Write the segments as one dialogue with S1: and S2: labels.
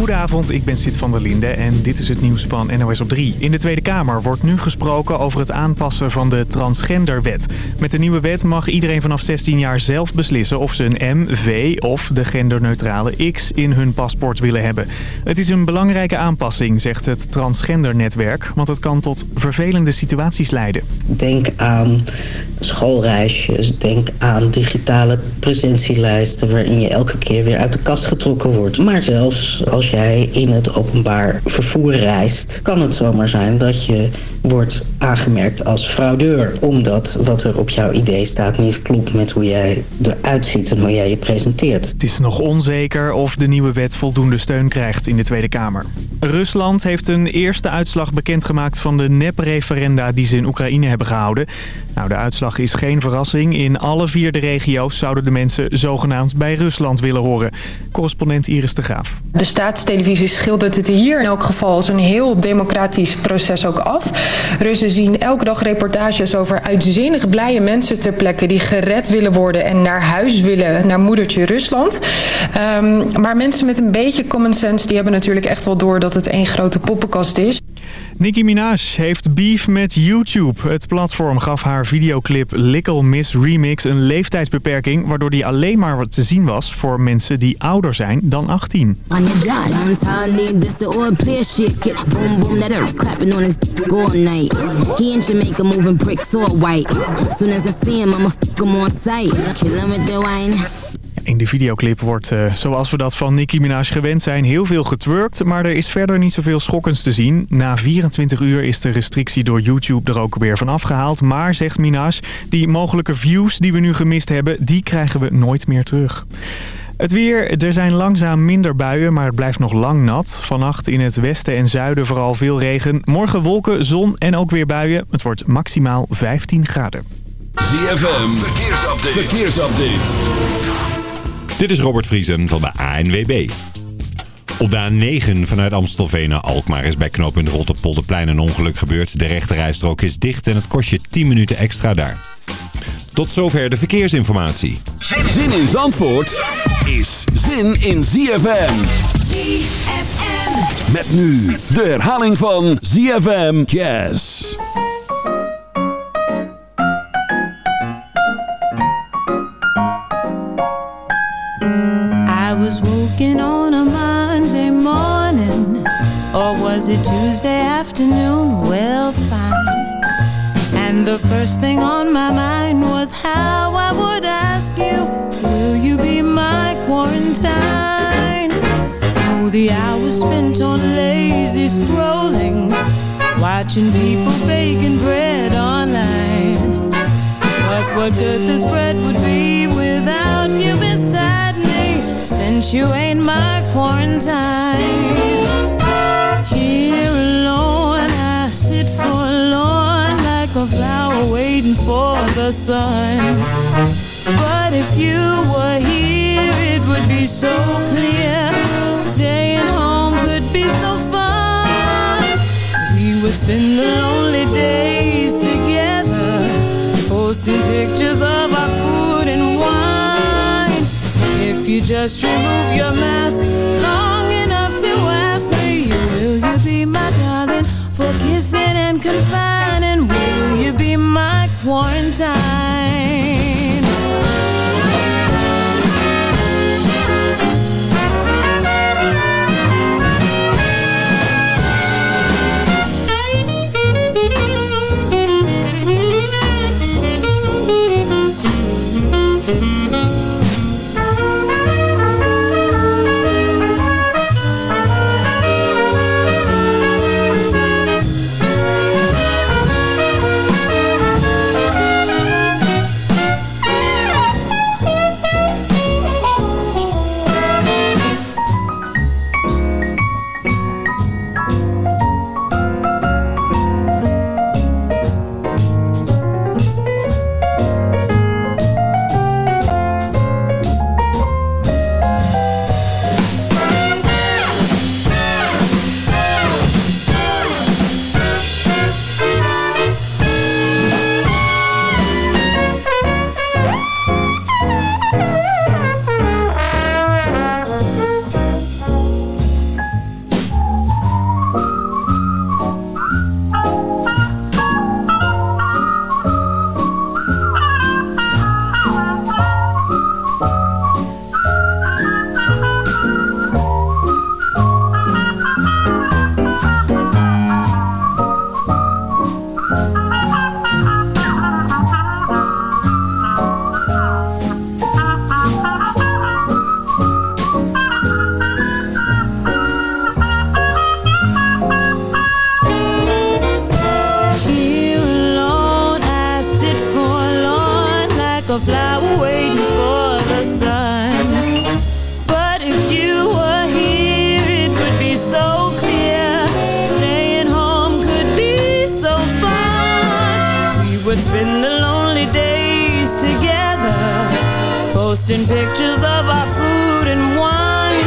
S1: Goedenavond, ik ben Sid van der Linde en dit is het nieuws van NOS op 3. In de Tweede Kamer wordt nu gesproken over het aanpassen van de transgenderwet. Met de nieuwe wet mag iedereen vanaf 16 jaar zelf beslissen of ze een M, V of de genderneutrale X in hun paspoort willen hebben. Het is een belangrijke aanpassing, zegt het transgendernetwerk, want het kan tot vervelende situaties leiden.
S2: Denk aan schoolreisjes, denk aan digitale presentielijsten waarin je elke keer weer uit de kast getrokken wordt. Maar zelfs als jij in het openbaar vervoer reist, kan het zomaar zijn dat je wordt aangemerkt als fraudeur. Omdat wat er op jouw idee staat niet klopt met hoe jij eruit ziet en hoe jij je presenteert.
S1: Het is nog onzeker of de nieuwe wet voldoende steun krijgt in de Tweede Kamer. Rusland heeft een eerste uitslag bekendgemaakt van de nep-referenda die ze in Oekraïne hebben gehouden. Nou, de uitslag is geen verrassing. In alle vier de regio's zouden de mensen zogenaamd bij Rusland willen horen. Correspondent Iris de Graaf.
S3: De staatstelevisie schildert het hier in elk geval als een heel democratisch proces ook af. Russen zien elke dag reportages over uitzinnig blije mensen ter plekke... die gered willen worden en naar huis willen, naar moedertje Rusland. Um, maar mensen met een beetje common sense... die hebben natuurlijk echt wel door dat het één grote poppenkast is.
S1: Nicki Minaj heeft beef met YouTube. Het platform gaf haar videoclip Little Miss Remix een leeftijdsbeperking... waardoor die alleen maar te zien was voor mensen die ouder zijn dan 18. In de videoclip wordt, uh, zoals we dat van Nicki Minaj gewend zijn, heel veel getwerkt. Maar er is verder niet zoveel schokkends te zien. Na 24 uur is de restrictie door YouTube er ook weer van afgehaald. Maar, zegt Minaj, die mogelijke views die we nu gemist hebben, die krijgen we nooit meer terug. Het weer, er zijn langzaam minder buien, maar het blijft nog lang nat. Vannacht in het westen en zuiden vooral veel regen. Morgen wolken, zon en ook weer buien. Het wordt maximaal 15 graden.
S4: ZFM, verkeersupdate. verkeersupdate.
S5: Dit is Robert Vriesen van de ANWB. Op de A9 vanuit Amstelveen naar Alkmaar is bij knooppunt Rotterpolderplein een ongeluk gebeurd. De rechterrijstrook is dicht en het kost je 10 minuten extra daar. Tot zover de verkeersinformatie.
S4: Zin in Zandvoort is zin in ZFM. ZFM. Met nu de herhaling van ZFM Jazz.
S6: Was walking on a Monday morning, or was it Tuesday afternoon? Well, fine. And the first thing on my mind was how I would ask you, Will you be my quarantine? Oh, the hours spent on lazy scrolling, watching people baking bread online. But what good this bread would be since you ain't my quarantine. Here alone, I sit forlorn like a flower waiting for the sun. But if you were here, it would be so clear. Staying home could be so fun. We would spend the lonely days together, posting pictures of you just remove your mask a flower waiting for the sun. But if you were here it would be so clear. Staying home could be so fun. We would spend the lonely days together Posting pictures of our food and wine.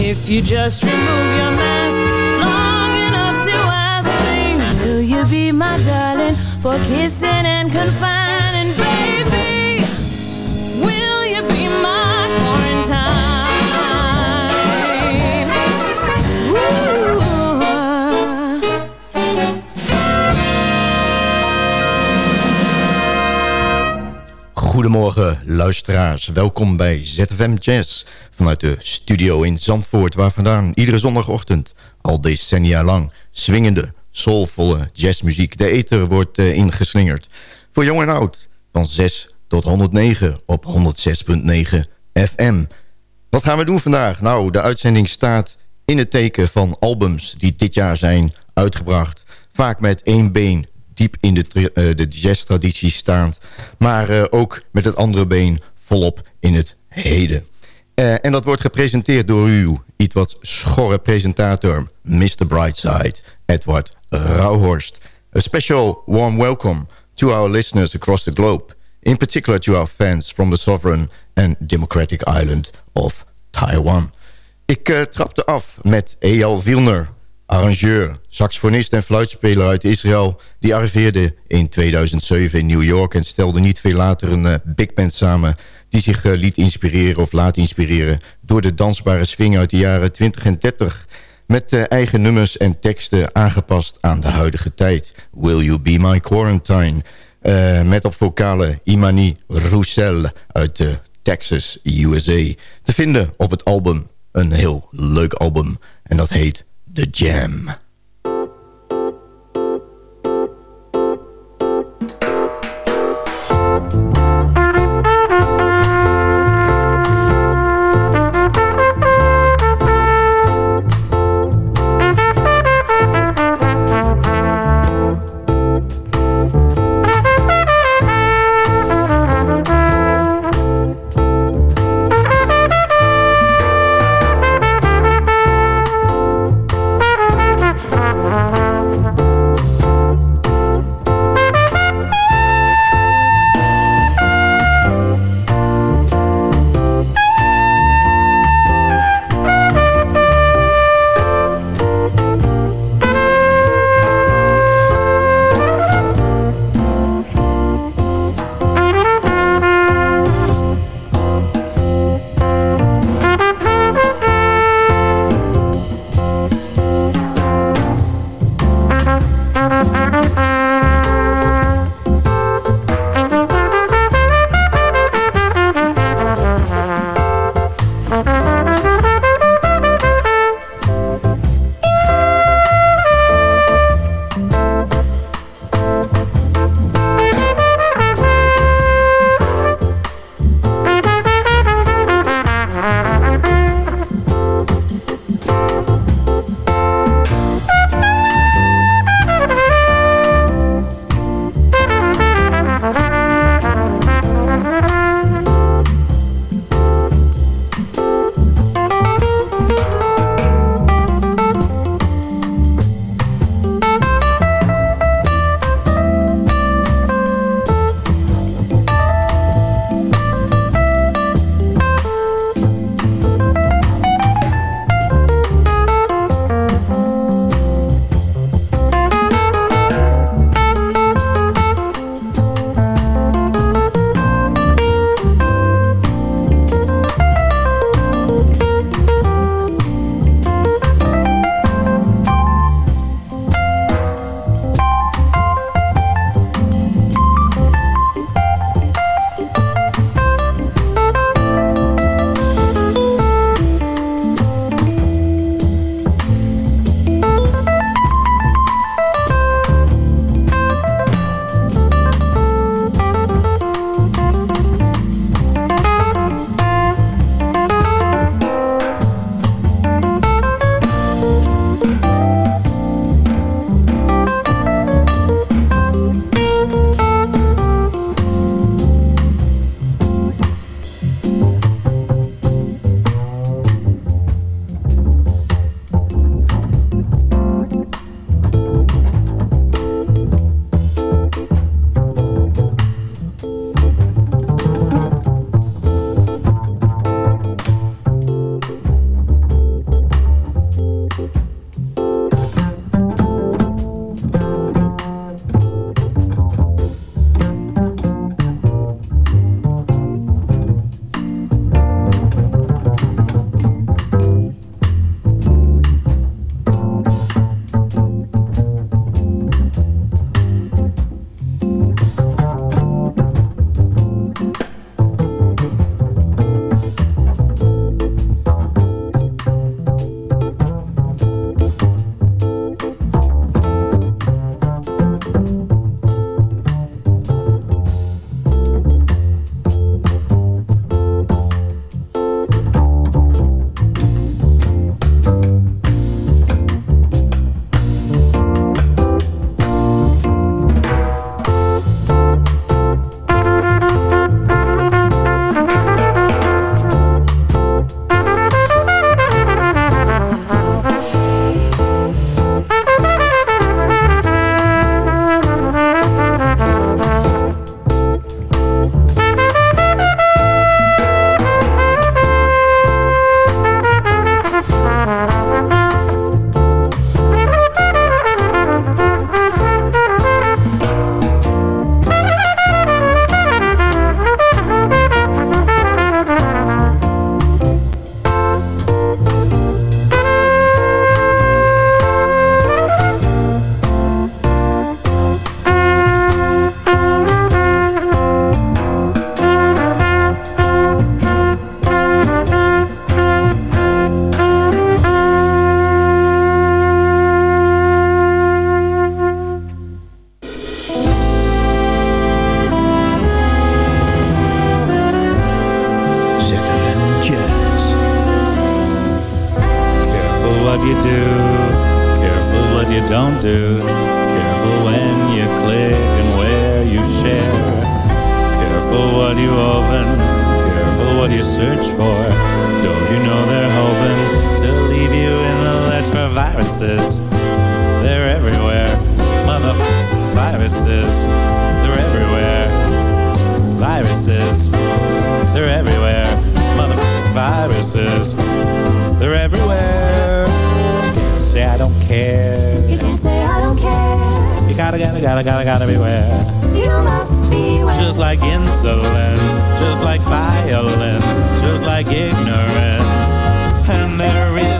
S6: If you just remove your mask long enough to ask me Will you be my darling for kissing and confining, baby?
S7: Goedemorgen luisteraars, welkom bij ZFM Jazz vanuit de studio in Zandvoort... waar vandaan iedere zondagochtend al decennia lang swingende, soulvolle jazzmuziek... de ether wordt uh, ingeslingerd. Voor jong en oud, van 6 tot 109 op 106.9 FM. Wat gaan we doen vandaag? Nou, de uitzending staat in het teken van albums die dit jaar zijn uitgebracht. Vaak met één been diep in de, eh, de jazz-traditie staand. Maar eh, ook met het andere been volop in het heden. Eh, en dat wordt gepresenteerd door uw iets wat schorre presentator... Mr. Brightside, Edward Rauhorst. A special warm welcome to our listeners across the globe. In particular to our fans from the sovereign and democratic island of Taiwan. Ik uh, trapte af met Eyal Wilner, arrangeur, saxofonist en fluitspeler uit Israël... die arriveerde in 2007 in New York... en stelde niet veel later een uh, big band samen... die zich uh, liet inspireren of laat inspireren... door de dansbare swing uit de jaren 20 en 30... met eigen nummers en teksten aangepast aan de huidige tijd. Will You Be My Quarantine... met op vocale Imani Roussel uit Texas, USA. Te vinden op het album, een heel leuk album... en dat heet The Jam.
S8: Search for. Don't you know they're hoping to leave you in the lurch for viruses? They're everywhere, mother viruses. They're everywhere, viruses. They're everywhere, mother viruses. They're everywhere. Say I don't care.
S9: You can't say I don't care.
S8: You gotta, gotta, gotta, gotta, gotta beware.
S9: You must beware.
S8: Just like insolence, just like violence, just like ignorance. And there is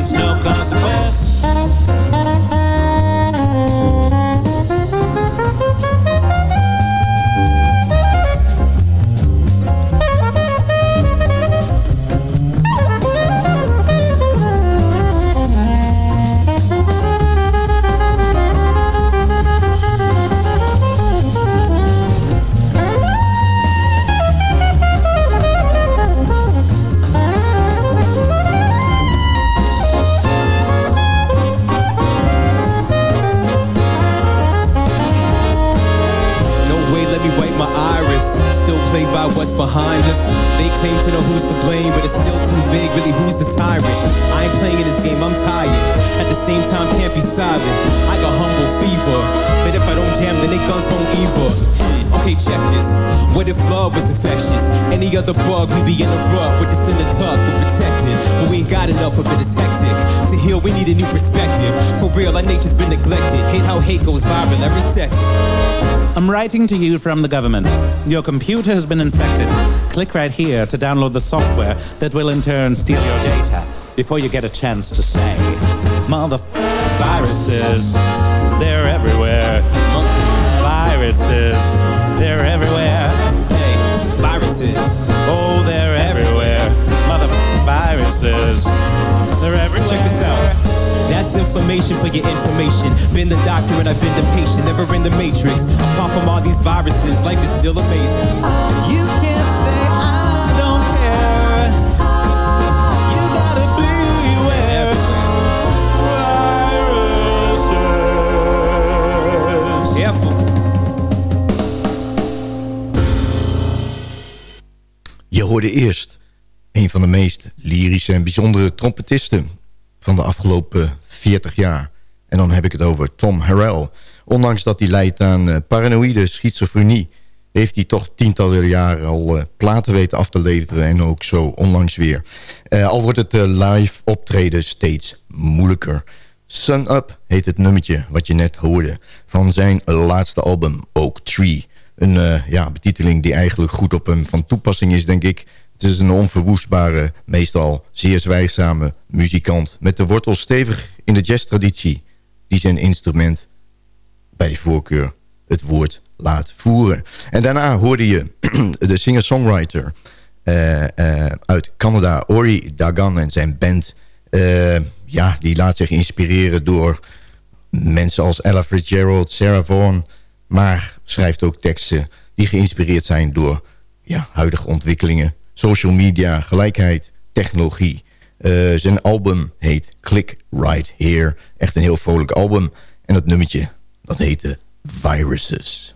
S10: Other bug, we be in a rut with this in the tug, we're protected. But we ain't got enough of it, it's hectic. To heal, we need a new perspective. For real, our nature's been neglected. Hate how hate goes viral every second.
S8: I'm writing to you from the government. Your computer has been infected. Click right here to download the software that will in turn steal your data before you get a chance to say, Mother viruses, they're everywhere. Viruses, they're everywhere.
S10: Hey, viruses.
S8: Oh, they're everywhere. Mother viruses, they're everywhere.
S10: Check this out. That's inflammation for your information. Been the doctor and I've been the patient, never in the matrix. Apart from all these viruses, life is still amazing. You can't say I don't care. You gotta beware. Viruses. Careful.
S7: Hoorde eerst een van de meest lyrische en bijzondere trompetisten van de afgelopen 40 jaar. En dan heb ik het over Tom Harrell. Ondanks dat hij lijdt aan eh, paranoïde schizofrenie... heeft hij toch tientallen jaren al eh, platen weten af te leveren... en ook zo onlangs weer. Eh, al wordt het live optreden steeds moeilijker. Sun Up heet het nummertje wat je net hoorde... van zijn laatste album Oak Tree... Een eh, ja, betiteling die eigenlijk goed op hem van toepassing is, denk ik. Het is een onverwoestbare, meestal zeer zwijgzame muzikant... met de wortels stevig in de jazztraditie... die zijn instrument bij voorkeur het woord laat voeren. En daarna hoorde je de singer-songwriter eh, eh, uit Canada... Ori Dagan en zijn band... ja, die laat zich inspireren door mensen als Ella Fitzgerald, Sarah Vaughan maar schrijft ook teksten die geïnspireerd zijn door ja, huidige ontwikkelingen. Social media, gelijkheid, technologie. Eh, zijn album heet Click Right Here. Echt een heel vrolijk album. En dat nummertje, dat heette Viruses.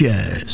S7: ZFM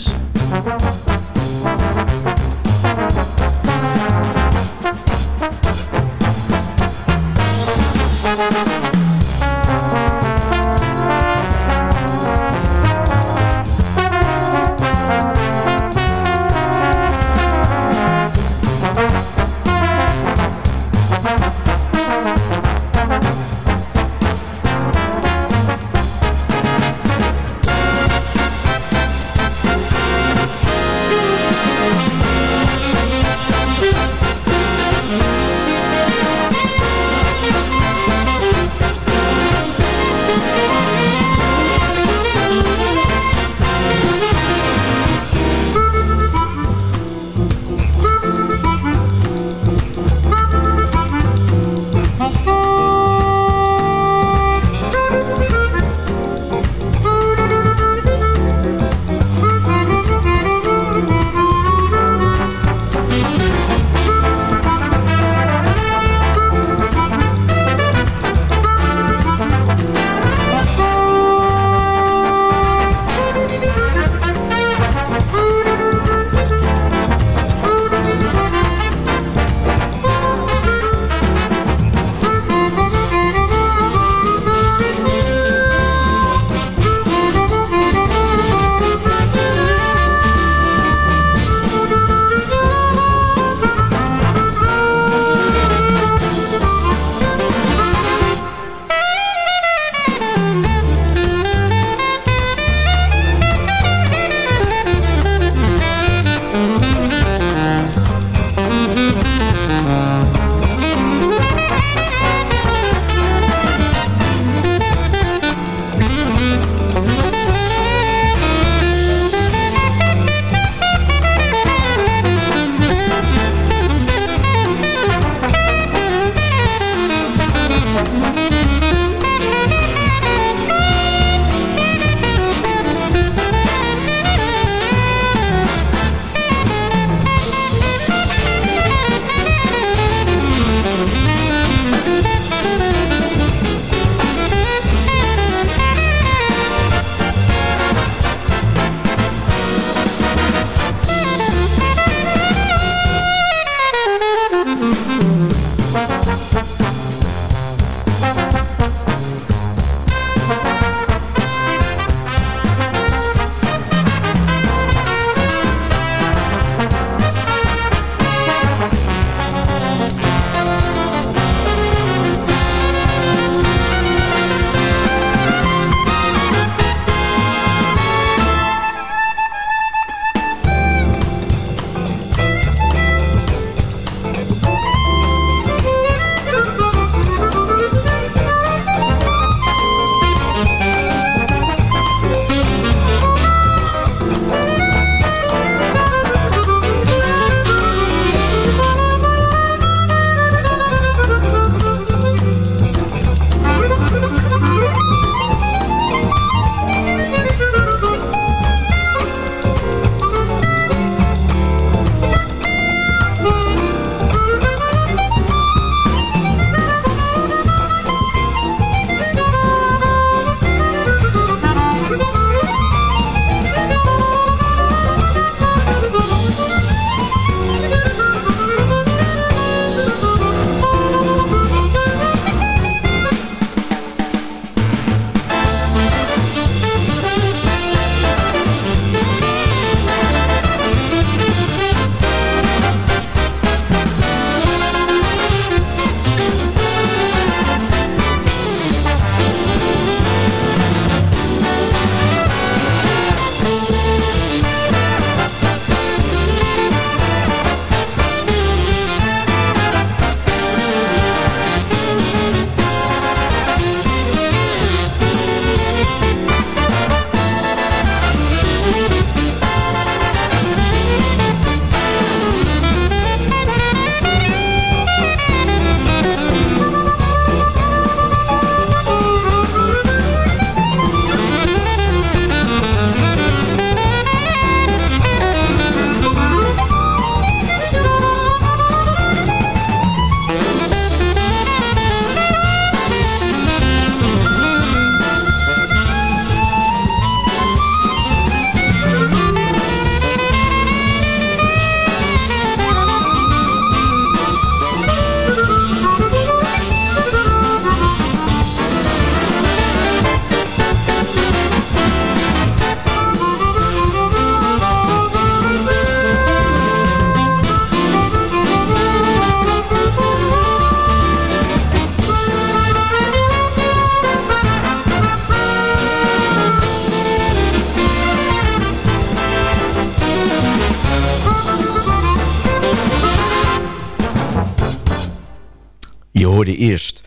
S7: Eerst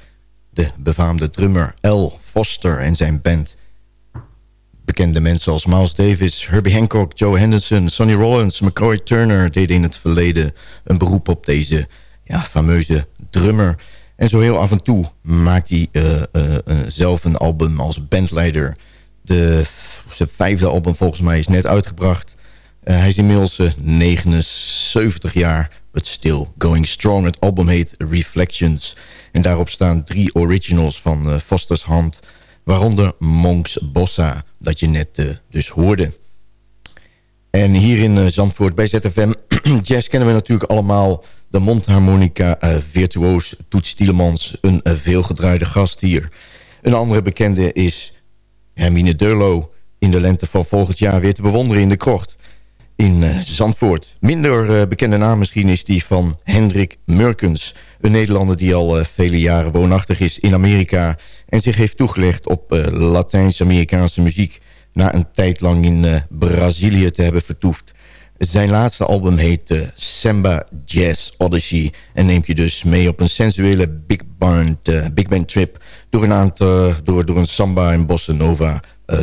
S7: de befaamde drummer L. Foster en zijn band. Bekende mensen als Miles Davis, Herbie Hancock, Joe Henderson, Sonny Rollins, McCoy Turner deden in het verleden een beroep op deze ja, fameuze drummer. En zo heel af en toe maakt hij uh, uh, zelf een album als bandleider. De, zijn vijfde album volgens mij is net uitgebracht. Uh, hij is inmiddels 79 jaar, but still going strong. Het album heet Reflections. En daarop staan drie originals van Foster's Hand... waaronder Monks Bossa, dat je net dus hoorde. En hier in Zandvoort bij ZFM Jazz kennen we natuurlijk allemaal de mondharmonica uh, virtuoos Toets Tielemans, een uh, veelgedraaide gast hier. Een andere bekende is Hermine Durlo in de lente van volgend jaar weer te bewonderen in de krocht in uh, Zandvoort. Minder bekende naam misschien is die van Hendrik Murkens. Een Nederlander die al vele jaren woonachtig is in Amerika... en zich heeft toegelegd op Latijns-Amerikaanse muziek... na een tijd lang in Brazilië te hebben vertoefd. Zijn laatste album heet Samba Jazz Odyssey... en neemt je dus mee op een sensuele big band, big band trip... door een, aantal, door, door een samba en bossa nova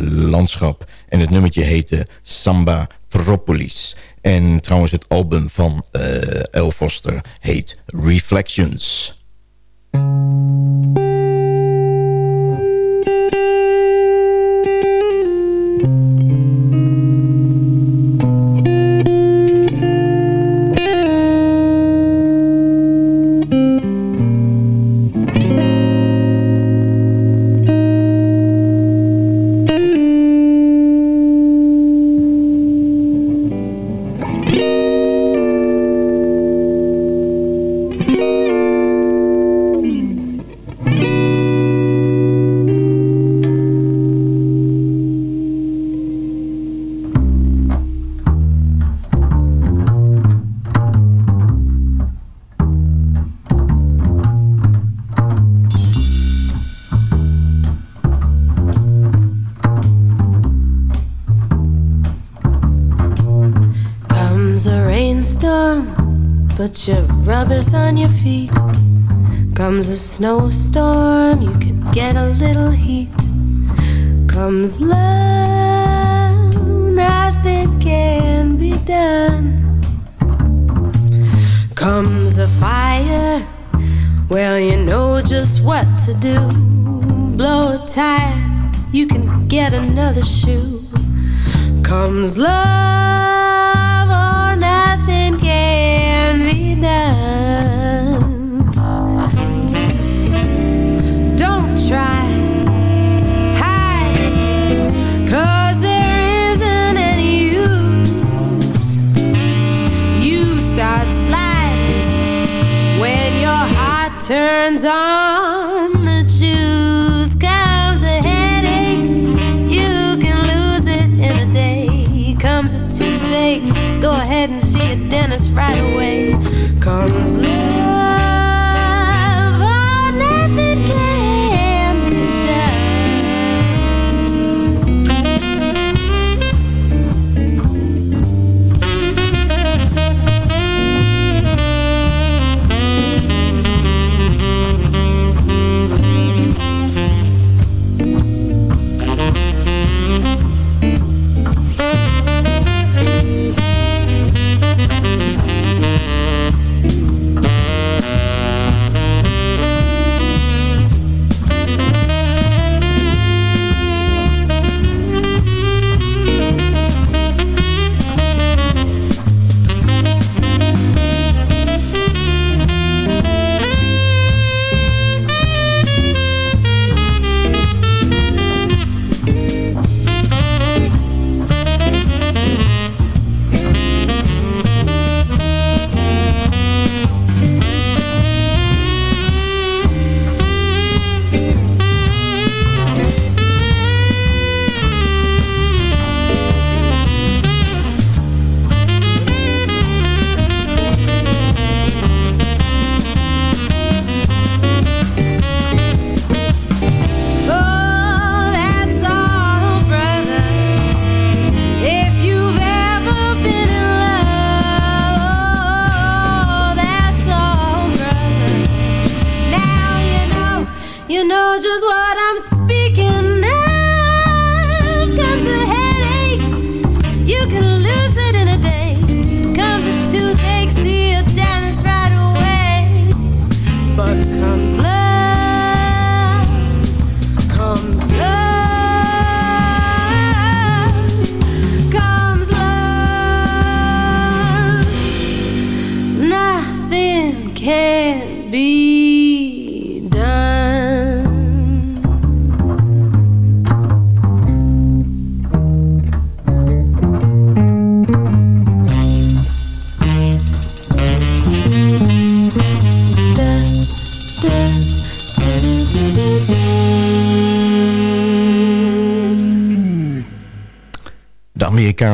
S7: landschap. En het nummertje heette Samba Propolis. En trouwens het album van El Foster heet Reflections.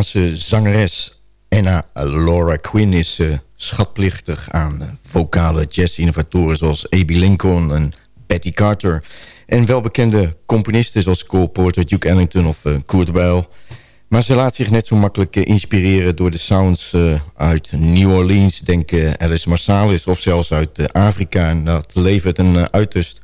S7: Zangeres Anna Laura Quinn is uh, schatplichtig aan vocale jazz-innovatoren zoals A.B. Lincoln en Betty Carter. En welbekende componisten zoals Cole Porter, Duke Ellington of uh, Kurt Weill. Maar ze laat zich net zo makkelijk inspireren door de sounds uit New Orleans. Denk Alice Marsalis of zelfs uit Afrika. En dat levert een uiterst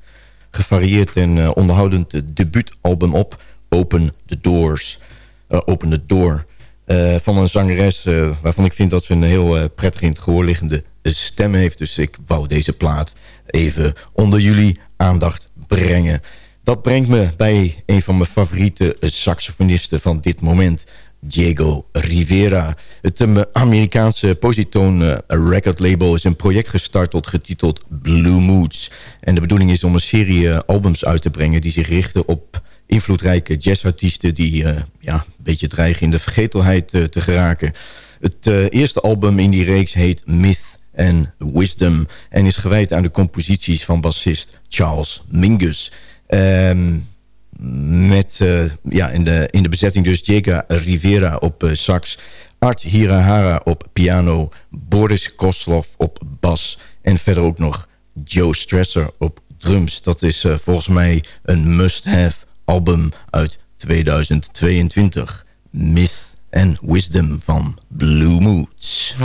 S7: gevarieerd en onderhoudend debuutalbum op. Open the Doors. Open the Door. Uh, van een zangeres uh, waarvan ik vind dat ze een heel uh, prettig in het gehoor liggende stem heeft. Dus ik wou deze plaat even onder jullie aandacht brengen. Dat brengt me bij een van mijn favoriete saxofonisten van dit moment. Diego Rivera. Het Amerikaanse Positone record label is een project gestart tot getiteld Blue Moods. En de bedoeling is om een serie albums uit te brengen die zich richten op invloedrijke jazzartiesten... die uh, ja, een beetje dreigen in de vergetelheid uh, te geraken. Het uh, eerste album in die reeks heet Myth and Wisdom... en is gewijd aan de composities van bassist Charles Mingus... Um, met ja, in, de, in de bezetting dus Jega Rivera op sax... Art Hirahara op piano... Boris Koslov op bas... en verder ook nog Joe Stresser op drums. Dat is volgens mij een must-have album uit 2022. Myth and Wisdom van Blue Moods.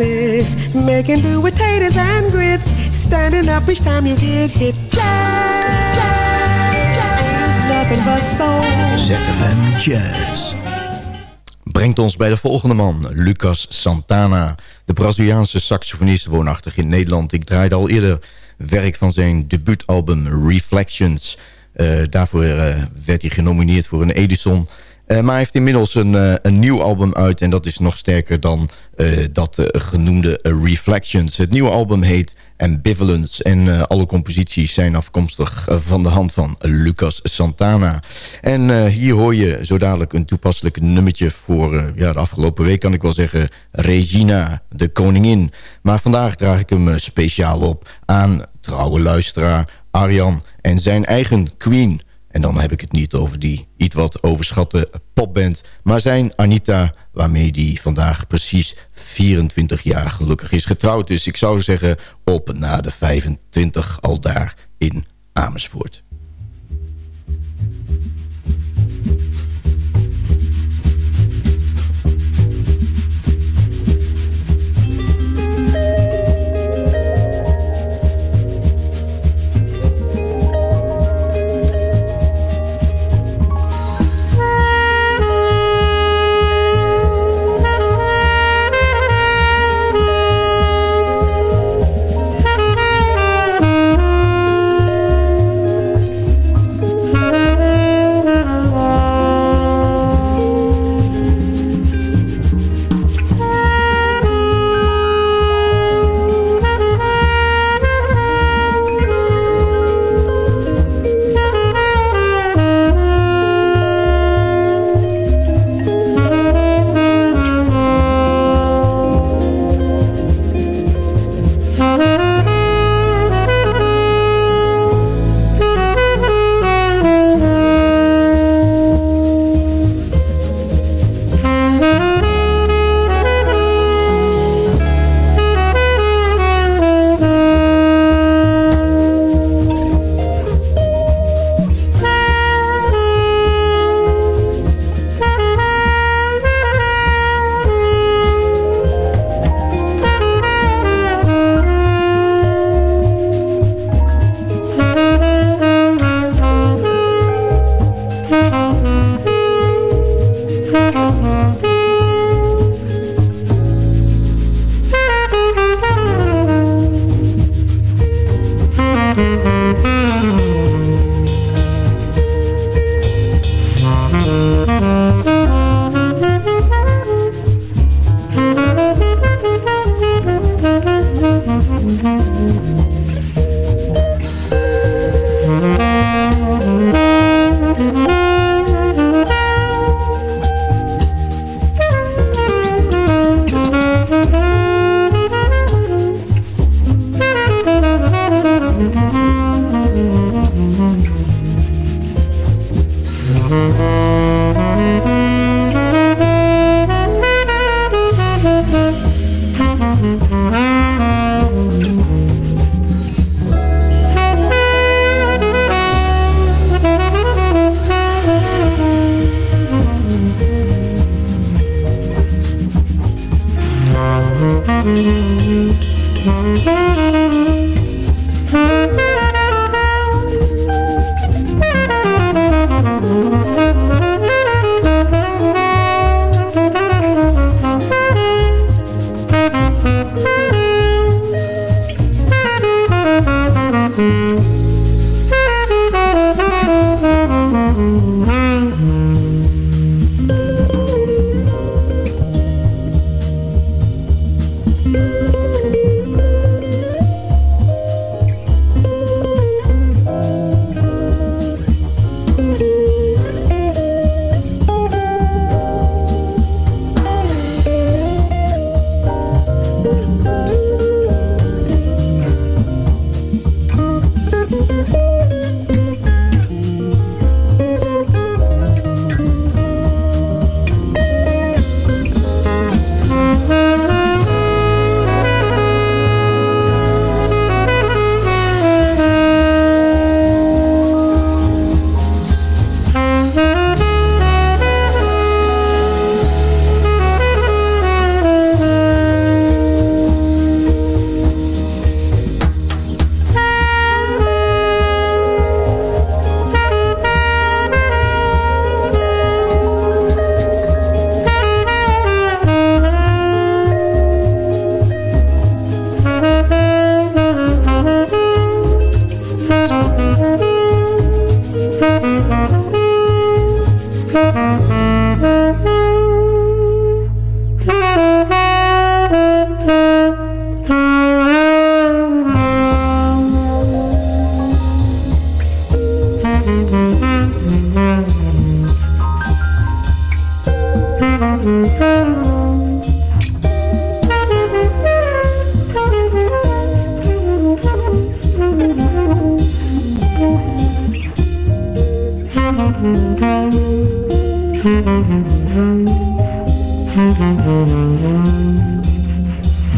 S11: Making do with taters grits. Standing up time you get hit. Jazz, soul.
S12: ZFM Jazz.
S7: Brengt ons bij de volgende man, Lucas Santana. De Braziliaanse saxofonist woonachtig in Nederland. Ik draaide al eerder werk van zijn debuutalbum Reflections. Eh, daarvoor eh, werd hij genomineerd voor een Edison... Uh, maar hij heeft inmiddels een, uh, een nieuw album uit... en dat is nog sterker dan uh, dat genoemde Reflections. Het nieuwe album heet Ambivalence... en alle composities zijn afkomstig van de hand van Lucas Santana. En hier hoor je zo dadelijk een toepasselijk nummertje... voor ja, de afgelopen week kan ik wel zeggen... Regina, de koningin. Maar vandaag draag ik hem speciaal op aan trouwe luisteraar Arjan... en zijn eigen queen... En dan heb ik het niet over die iets wat overschatte popband... maar zijn Anita, waarmee die vandaag precies 24 jaar gelukkig is getrouwd. Dus ik zou zeggen op na de 25 al daar in Amersfoort.
S12: MUZIEK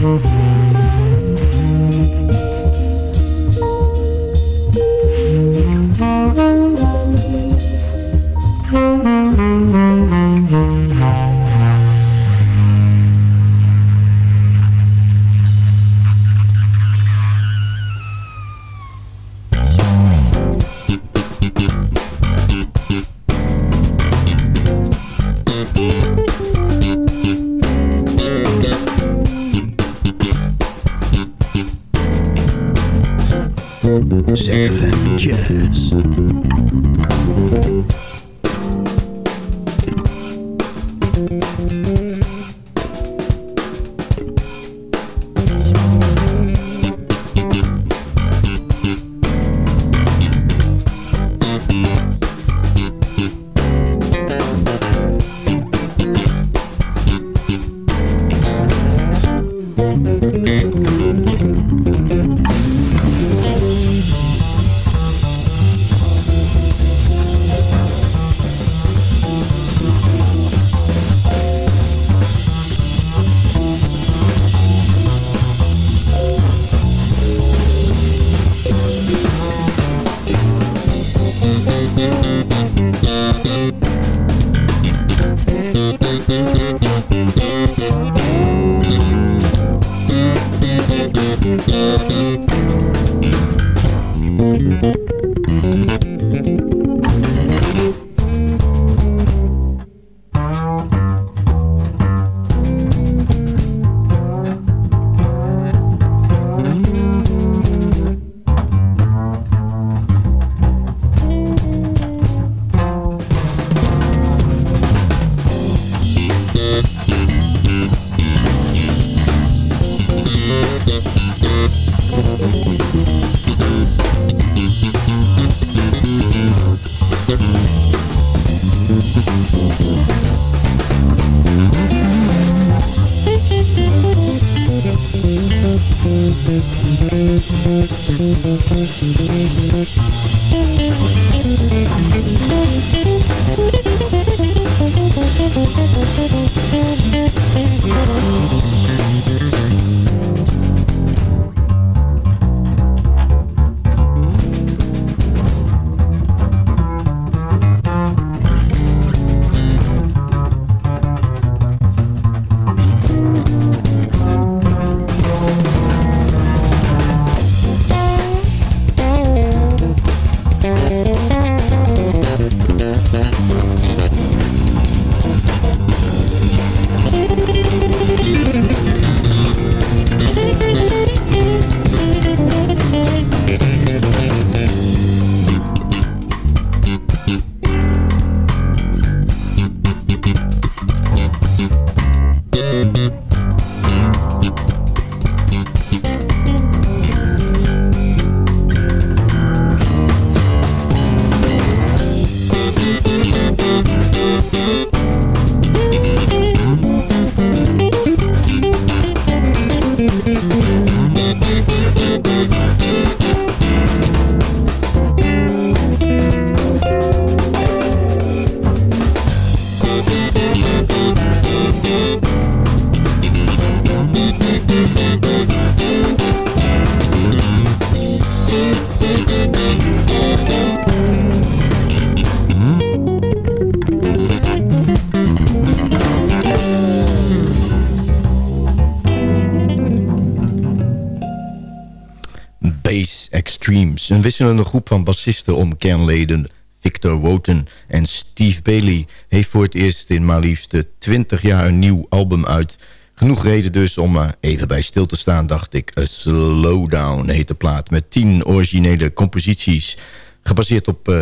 S12: Mm-hmm.
S7: Thank you. Bass Een wisselende groep van bassisten om kernleden Victor Woten en Steve Bailey... heeft voor het eerst in maar liefst 20 jaar een nieuw album uit. Genoeg reden dus om even bij stil te staan, dacht ik. A Slowdown heet de plaat met 10 originele composities... gebaseerd op eh,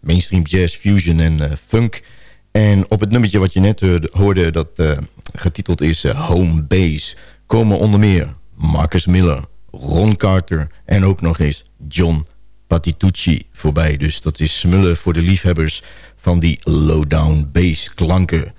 S7: mainstream jazz, fusion en eh, funk... En op het nummertje wat je net hoorde, hoorde dat eh, getiteld is Home Base... komen onder meer Marcus Miller, Ron Carter en ook nog eens John Patitucci voorbij. Dus dat is smullen voor de liefhebbers van die low-down bass klanken.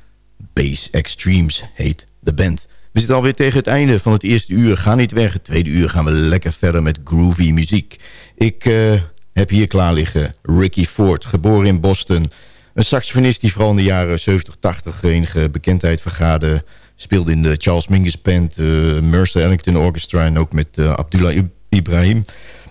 S7: Bass Extremes heet de band. We zitten alweer tegen het einde van het eerste uur. Ga niet weg. Het tweede uur gaan we lekker verder met groovy muziek. Ik uh, heb hier klaar liggen Ricky Ford, geboren in Boston... Een saxofonist die vooral in de jaren 70, 80 enige bekendheid vergaarde. Speelde in de Charles Mingus Band, eh, Mercer Ellington Orchestra... en ook met eh, Abdullah Ibrahim.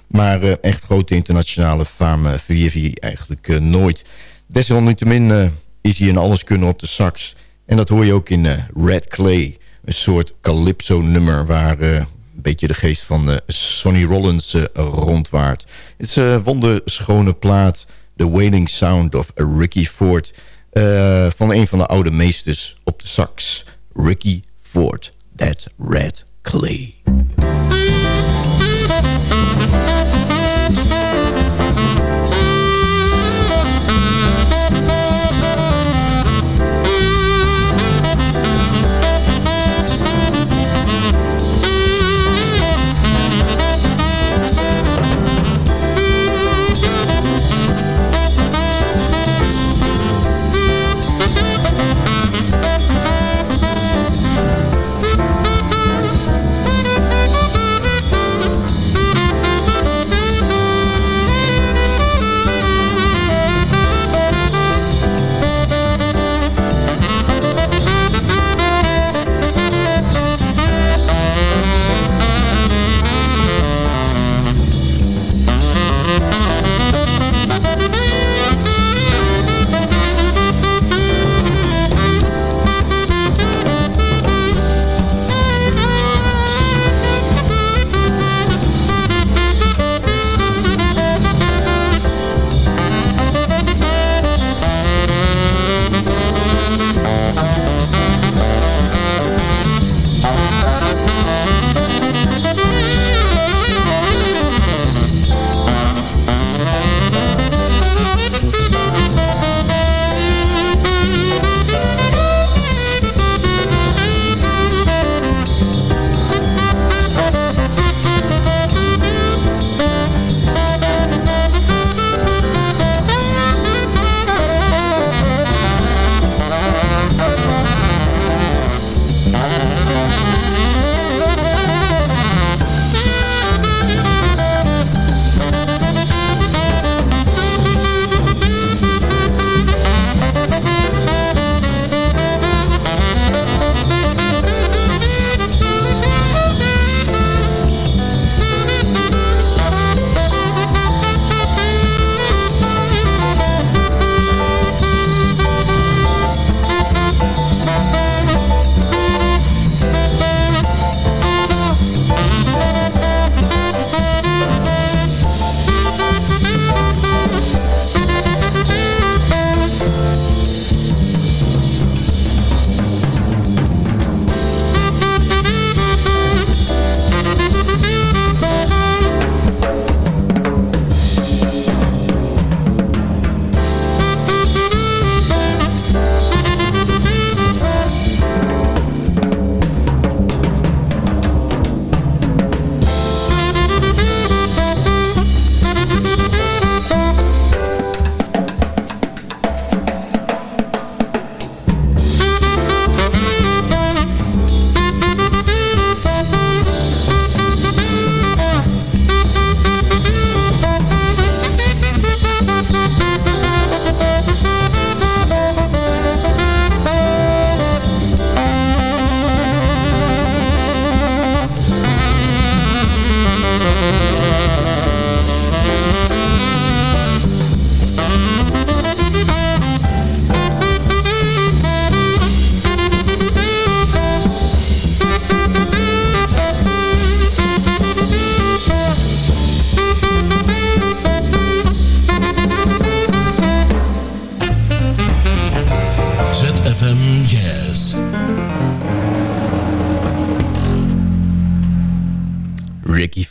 S7: Maar eh, echt grote internationale faam uh, verwierf hij eigenlijk eh, nooit. Desalniettemin eh, is hij in alles kunnen op de sax. En dat hoor je ook in eh, Red Clay. Een soort calypso-nummer waar eh, een beetje de geest van eh, Sonny Rollins eh, rondwaart. Het is een wonderschone plaat. The Wailing Sound of Ricky Ford. eh, van een van de oude meesters op de sax. Ricky Ford. That Red Clay.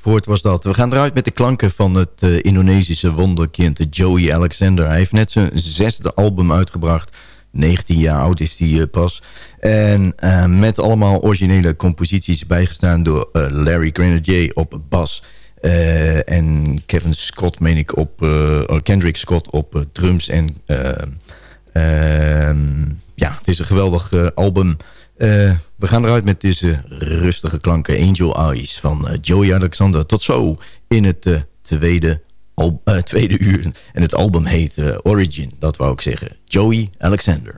S7: Was dat. We gaan eruit met de klanken van het eh, Indonesische wonderkind Joey Alexander. Hij heeft net zijn zesde album uitgebracht. 19 jaar oud is hij eh, pas. En eh, met allemaal originele composities bijgestaan door eh, Larry Grenadier op bas. Eh, en Kevin Scott, meen ik, op eh, oh, Kendrick Scott op eh, drums. En eh, ehm, ja, het is een geweldig eh, album. Eh, we gaan eruit met deze rustige klanken Angel Eyes van eh, Joey Alexander. Tot zo in het eh, tweede,
S13: tweede uur. En het album heet Origin, dat wou ik zeggen. Joey Alexander.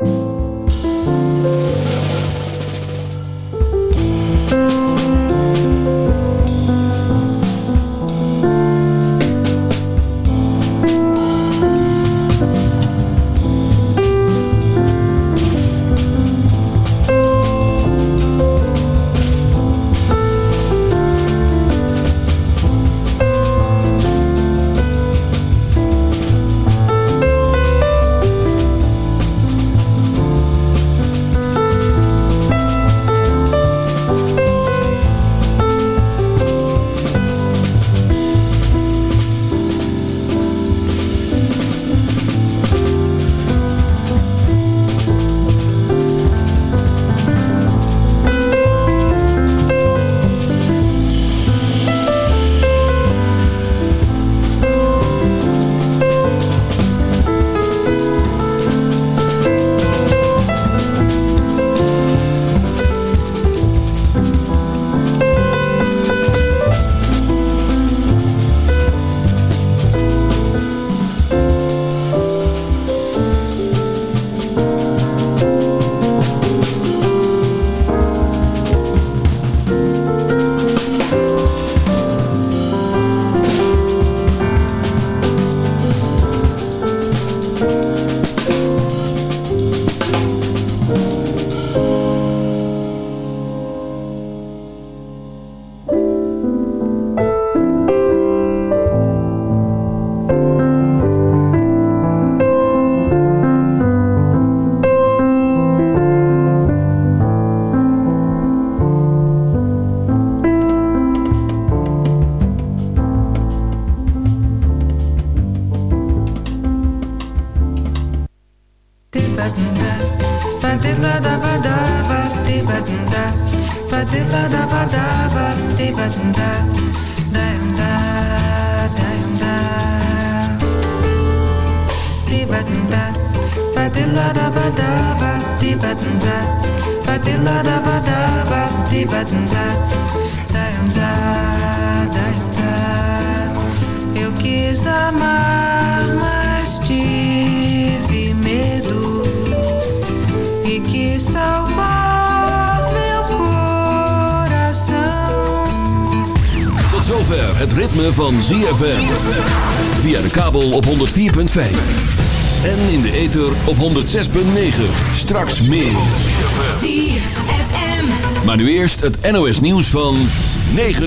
S4: 106.9. Straks meer. Maar nu eerst het NOS nieuws van 9